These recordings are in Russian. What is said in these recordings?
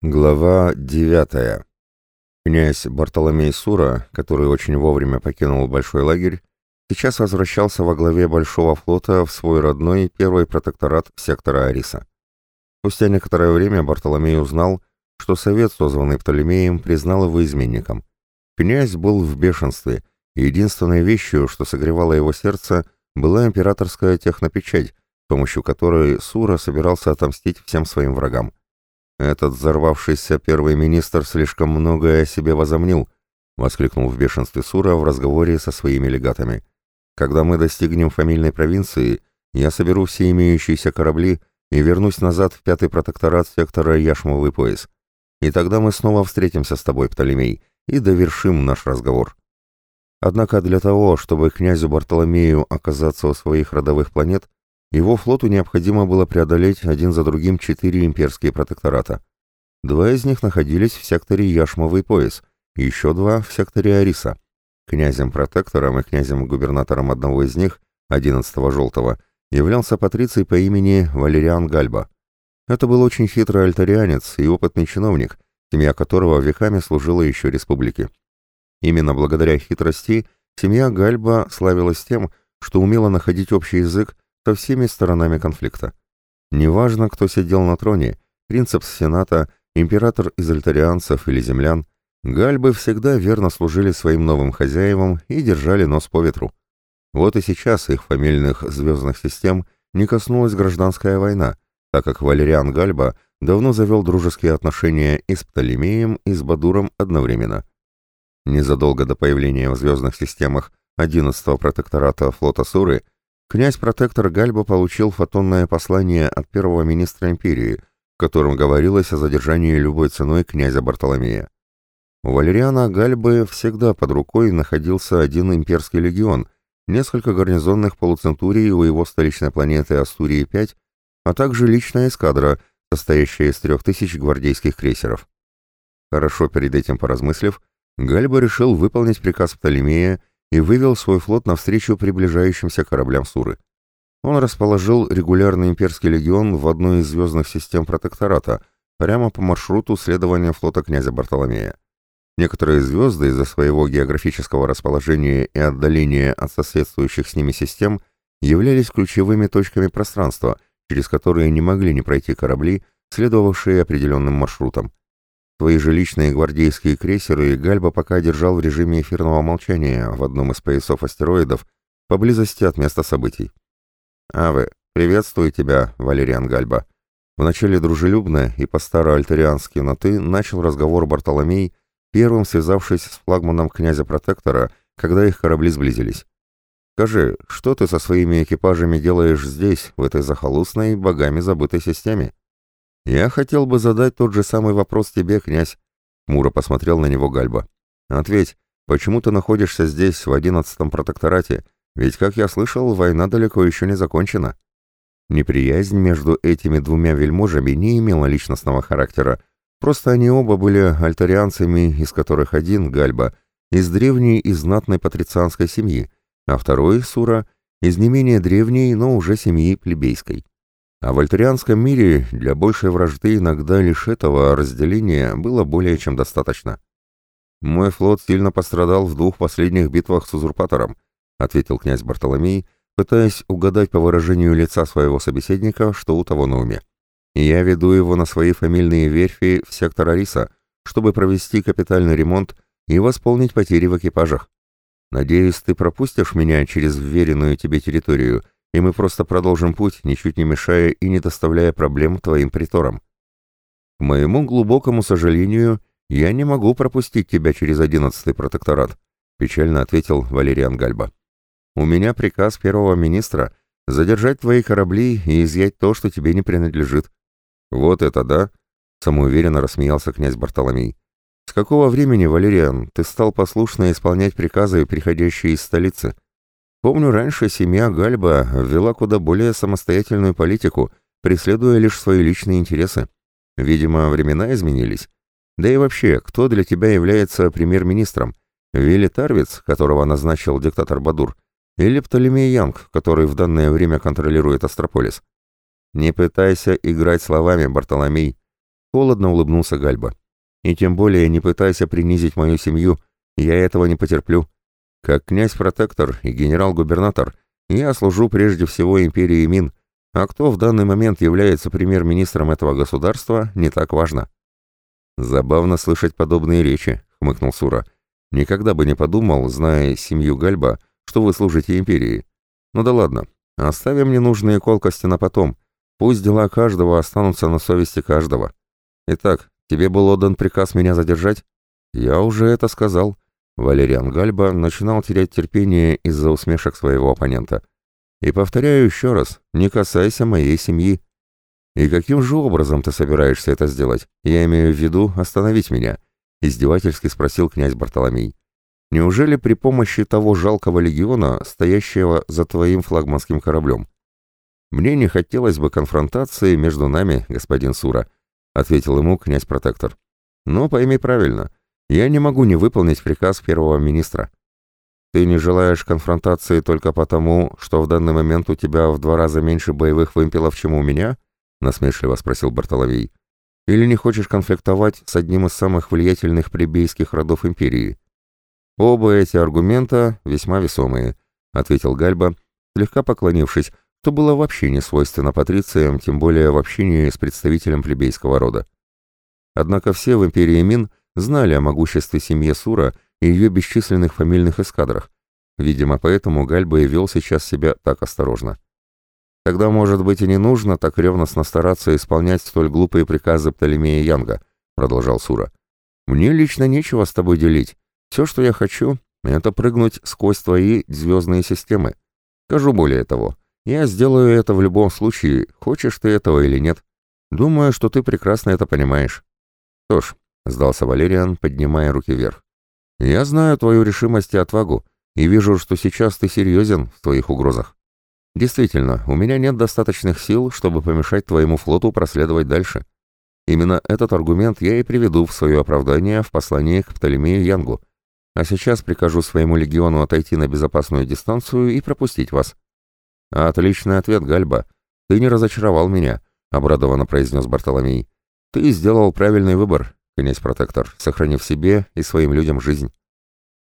Глава 9. Князь Бартоломей Сура, который очень вовремя покинул Большой лагерь, сейчас возвращался во главе Большого флота в свой родной первый протекторат сектора Ариса. Спустя некоторое время Бартоломей узнал, что совет, созванный Птолемеем, признал его изменником. Князь был в бешенстве, и единственной вещью, что согревало его сердце, была императорская технопечать, с помощью которой Сура собирался отомстить всем своим врагам. «Этот взорвавшийся первый министр слишком многое о себе возомнил», — воскликнул в бешенстве Сура в разговоре со своими легатами. «Когда мы достигнем фамильной провинции, я соберу все имеющиеся корабли и вернусь назад в пятый протекторат сектора Яшмовый пояс. И тогда мы снова встретимся с тобой, Птолемей, и довершим наш разговор». Однако для того, чтобы князю Бартоломею оказаться у своих родовых планет, его флоту необходимо было преодолеть один за другим четыре имперские протектората. Два из них находились в секторе Яшмовый пояс, еще два в секторе Ариса. Князем-протектором и князем-губернатором одного из них, 11-го Желтого, являлся патриций по имени Валериан Гальба. Это был очень хитрый альтарианец и опытный чиновник, семья которого веками служила еще республике. Именно благодаря хитрости семья Гальба славилась тем, что умела находить общий язык со всеми сторонами конфликта. Неважно, кто сидел на троне, принцепс Сената, император из альтарианцев или землян, гальбы всегда верно служили своим новым хозяевам и держали нос по ветру. Вот и сейчас их фамильных звездных систем не коснулась гражданская война, так как Валериан Гальба давно завел дружеские отношения и с Птолемеем, и с Бадуром одновременно. Незадолго до появления в звездных системах 11-го протектората флота Суры Князь-протектор Гальба получил фотонное послание от первого министра империи, в котором говорилось о задержании любой ценой князя Бартоломея. У Валериана Гальбы всегда под рукой находился один имперский легион, несколько гарнизонных полуцентурий у его столичной планеты Астурии-5, а также личная эскадра, состоящая из трех тысяч гвардейских крейсеров. Хорошо перед этим поразмыслив, Гальба решил выполнить приказ Птолемея и вывел свой флот навстречу приближающимся кораблям Суры. Он расположил регулярный имперский легион в одной из звездных систем протектората, прямо по маршруту следования флота князя Бартоломея. Некоторые звезды из-за своего географического расположения и отдаления от соседствующих с ними систем являлись ключевыми точками пространства, через которые не могли не пройти корабли, следовавшие определенным маршрутом. Свои же личные гвардейские крейсеры Гальба пока держал в режиме эфирного молчания в одном из поясов астероидов, поблизости от места событий. «Аве, приветствую тебя, Валериан Гальба». Вначале дружелюбно и по-староальтериански на «ты» начал разговор Бартоломей, первым связавшись с флагманом князя-протектора, когда их корабли сблизились. «Скажи, что ты со своими экипажами делаешь здесь, в этой захолустной, богами забытой системе?» «Я хотел бы задать тот же самый вопрос тебе, князь», — Мура посмотрел на него Гальба. «Ответь, почему ты находишься здесь, в одиннадцатом протекторате? Ведь, как я слышал, война далеко еще не закончена». Неприязнь между этими двумя вельможами не имела личностного характера, просто они оба были альтарианцами, из которых один, Гальба, из древней и знатной патрицианской семьи, а второй, Сура, из не менее древней, но уже семьи плебейской. А в альтерианском мире для большей вражды иногда лишь этого разделения было более чем достаточно. «Мой флот сильно пострадал в двух последних битвах с узурпатором», ответил князь Бартоломей, пытаясь угадать по выражению лица своего собеседника, что у того на уме. «Я веду его на свои фамильные верфи в сектор Ариса, чтобы провести капитальный ремонт и восполнить потери в экипажах. Надеюсь, ты пропустишь меня через вверенную тебе территорию и мы просто продолжим путь, ничуть не мешая и не доставляя проблем твоим приторам. К моему глубокому сожалению, я не могу пропустить тебя через одиннадцатый протекторат, печально ответил Валериан Гальба. У меня приказ первого министра задержать твои корабли и изъять то, что тебе не принадлежит. Вот это да, самоуверенно рассмеялся князь Бартоломей. С какого времени, Валериан, ты стал послушно исполнять приказы, приходящие из столицы? Помню, раньше семья Гальба ввела куда более самостоятельную политику, преследуя лишь свои личные интересы. Видимо, времена изменились. Да и вообще, кто для тебя является премьер-министром? Вилли Тарвиц, которого назначил диктатор Бадур, или Птолемей Янг, который в данное время контролирует Астрополис? Не пытайся играть словами, Бартоломей. Холодно улыбнулся Гальба. И тем более не пытайся принизить мою семью, я этого не потерплю. Как князь-протектор и генерал-губернатор, я служу прежде всего империи Мин, а кто в данный момент является премьер-министром этого государства, не так важно. Забавно слышать подобные речи, хмыкнул Сура. Никогда бы не подумал, зная семью Гальба, что вы служите империи. Ну да ладно, оставим ненужные колкости на потом. Пусть дела каждого останутся на совести каждого. Итак, тебе был отдан приказ меня задержать? Я уже это сказал. Валериан Гальба начинал терять терпение из-за усмешек своего оппонента. И повторяю еще раз, не касайся моей семьи. И каким же образом ты собираешься это сделать? Я имею в виду остановить меня, издевательски спросил князь Бартоломей. Неужели при помощи того жалкого легиона, стоящего за твоим флагманским кораблем? Мне не хотелось бы конфронтации между нами, господин Сура, ответил ему князь-протектор. Но пойми правильно, я не могу не выполнить приказ первого министра. Ты не желаешь конфронтации только потому, что в данный момент у тебя в два раза меньше боевых вымпелов, чем у меня? Насмешливо спросил Бартоломей. Или не хочешь конфликтовать с одним из самых влиятельных плебейских родов империи? Оба эти аргумента весьма весомые, ответил Гальба, слегка поклонившись, что было вообще не свойственно патрициям, тем более в общении с представителем плебейского рода. Однако все в империи Мин знали о могуществе семьи Сура и ее бесчисленных фамильных эскадрах. Видимо, поэтому Гальба и вел сейчас себя так осторожно. Тогда, может быть, и не нужно так ревностно стараться исполнять столь глупые приказы Птолемея Янга, продолжал Сура. Мне лично нечего с тобой делить. Все, что я хочу, это прыгнуть сквозь твои звездные системы. Скажу более того, я сделаю это в любом случае, хочешь ты этого или нет. Думаю, что ты прекрасно это понимаешь. Что ж, сдался Валериан, поднимая руки вверх. Я знаю твою решимость и отвагу, и вижу, что сейчас ты серьезен в твоих угрозах. Действительно, у меня нет достаточных сил, чтобы помешать твоему флоту проследовать дальше. Именно этот аргумент я и приведу в свое оправдание в послании к Птолемею Янгу. А сейчас прикажу своему легиону отойти на безопасную дистанцию и пропустить вас. Отличный ответ, Гальба. Ты не разочаровал меня, обрадованно произнес Бартоломей. Ты сделал правильный выбор, князь-протектор, сохранив себе и своим людям жизнь.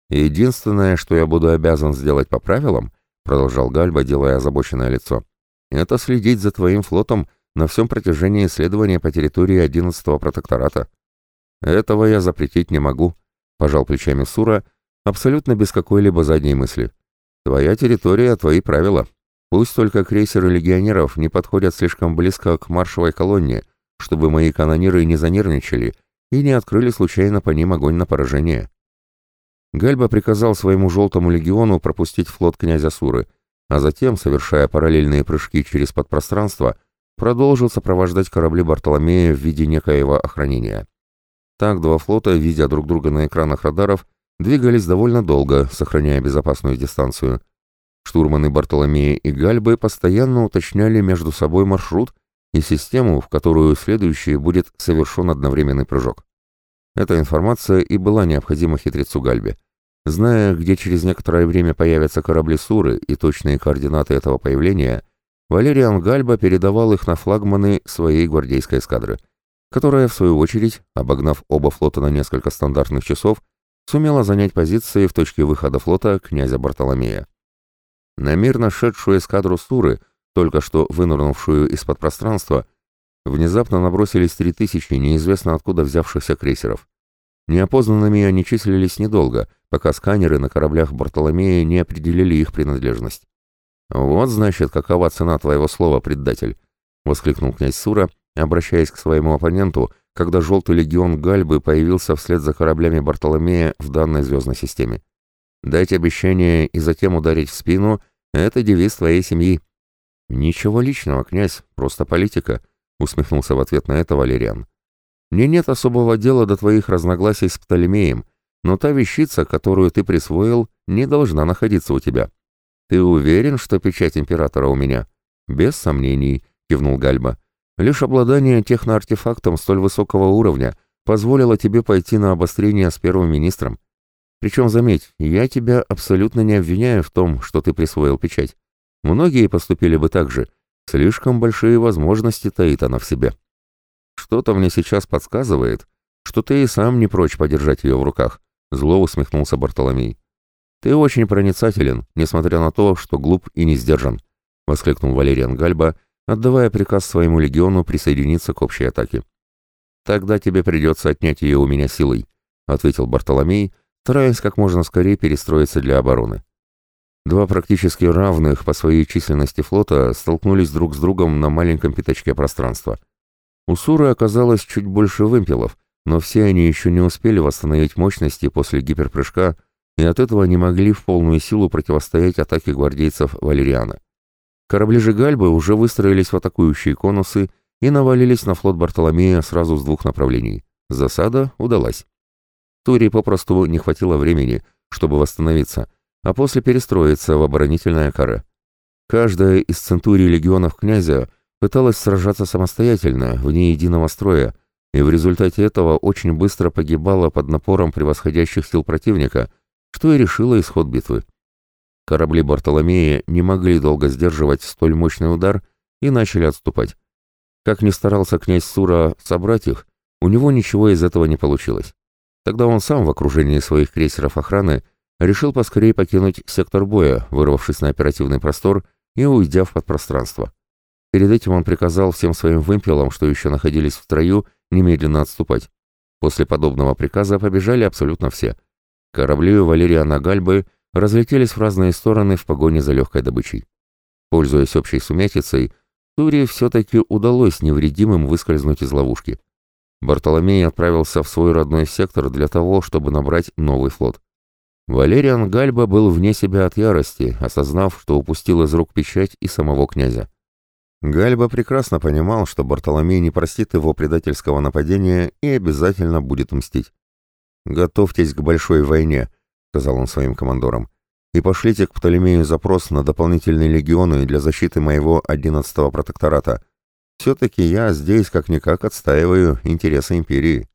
«Единственное, что я буду обязан сделать по правилам, — продолжал Гальба, делая озабоченное лицо, — это следить за твоим флотом на всем протяжении исследования по территории одиннадцатого протектората. Этого я запретить не могу, — пожал плечами Сура, абсолютно без какой-либо задней мысли. Твоя территория, твои правила. Пусть только крейсеры легионеров не подходят слишком близко к маршевой колонне, чтобы мои канониры не занервничали и не открыли случайно по ним огонь на поражение. Гальба приказал своему желтому легиону пропустить флот князя Суры, а затем, совершая параллельные прыжки через подпространство, продолжил сопровождать корабли Бартоломея в виде некоего охранения. Так два флота, видя друг друга на экранах радаров, двигались довольно долго, сохраняя безопасную дистанцию. Штурманы Бартоломея и Гальбы постоянно уточняли между собой маршрут и систему, в которую следующий будет совершен одновременный прыжок. Эта информация и была необходима хитрецу Гальбе. Зная, где через некоторое время появятся корабли Суры и точные координаты этого появления, Валериан Гальба передавал их на флагманы своей гвардейской эскадры, которая, в свою очередь, обогнав оба флота на несколько стандартных часов, сумела занять позиции в точке выхода флота князя Бартоломея. На мирно шедшую эскадру Суры – только что вынырнувшую из-под пространства, внезапно набросились три тысячи неизвестно откуда взявшихся крейсеров. Неопознанными они числились недолго, пока сканеры на кораблях Бартоломея не определили их принадлежность. «Вот, значит, какова цена твоего слова, предатель!» — воскликнул князь Сура, обращаясь к своему оппоненту, когда желтый легион Гальбы появился вслед за кораблями Бартоломея в данной звездной системе. «Дать обещание и затем ударить в спину — это девиз твоей семьи». «Ничего личного, князь, просто политика», — усмехнулся в ответ на это Валериан. «Мне нет особого дела до твоих разногласий с Птолемеем, но та вещица, которую ты присвоил, не должна находиться у тебя. Ты уверен, что печать императора у меня?» «Без сомнений», — кивнул Гальба. «Лишь обладание техноартефактом столь высокого уровня позволило тебе пойти на обострение с первым министром. Причем, заметь, я тебя абсолютно не обвиняю в том, что ты присвоил печать. Многие поступили бы так же. Слишком большие возможности таит она в себе. Что-то мне сейчас подсказывает, что ты и сам не прочь подержать ее в руках», — зло усмехнулся Бартоломей. «Ты очень проницателен, несмотря на то, что глуп и не сдержан», — воскликнул Валериан Гальба, отдавая приказ своему легиону присоединиться к общей атаке. «Тогда тебе придется отнять ее у меня силой», — ответил Бартоломей, стараясь как можно скорее перестроиться для обороны. Два практически равных по своей численности флота столкнулись друг с другом на маленьком пятачке пространства. У Суры оказалось чуть больше вымпелов, но все они еще не успели восстановить мощности после гиперпрыжка и от этого не могли в полную силу противостоять атаке гвардейцев Валериана. Корабли же Гальбы уже выстроились в атакующие конусы и навалились на флот Бартоломея сразу с двух направлений. Засада удалась. Туре попросту не хватило времени, чтобы восстановиться, а после перестроиться в оборонительное каре. Каждая из центурий легионов князя пыталась сражаться самостоятельно, вне единого строя, и в результате этого очень быстро погибала под напором превосходящих сил противника, что и решило исход битвы. Корабли Бартоломея не могли долго сдерживать столь мощный удар и начали отступать. Как ни старался князь Сура собрать их, у него ничего из этого не получилось. Тогда он сам в окружении своих крейсеров охраны решил поскорее покинуть сектор боя, вырвавшись на оперативный простор и уйдя в подпространство. Перед этим он приказал всем своим вымпелам, что еще находились в строю, немедленно отступать. После подобного приказа побежали абсолютно все. Корабли Валериана Гальбы разлетелись в разные стороны в погоне за легкой добычей. Пользуясь общей сумятицей, Туре все-таки удалось невредимым выскользнуть из ловушки. Бартоломей отправился в свой родной сектор для того, чтобы набрать новый флот. Валериан Гальба был вне себя от ярости, осознав, что упустил из рук печать и самого князя. Гальба прекрасно понимал, что Бартоломей не простит его предательского нападения и обязательно будет мстить. «Готовьтесь к большой войне», — сказал он своим командорам, «и пошлите к Птолемею запрос на дополнительные легионы для защиты моего одиннадцатого протектората. Все-таки я здесь как-никак отстаиваю интересы империи».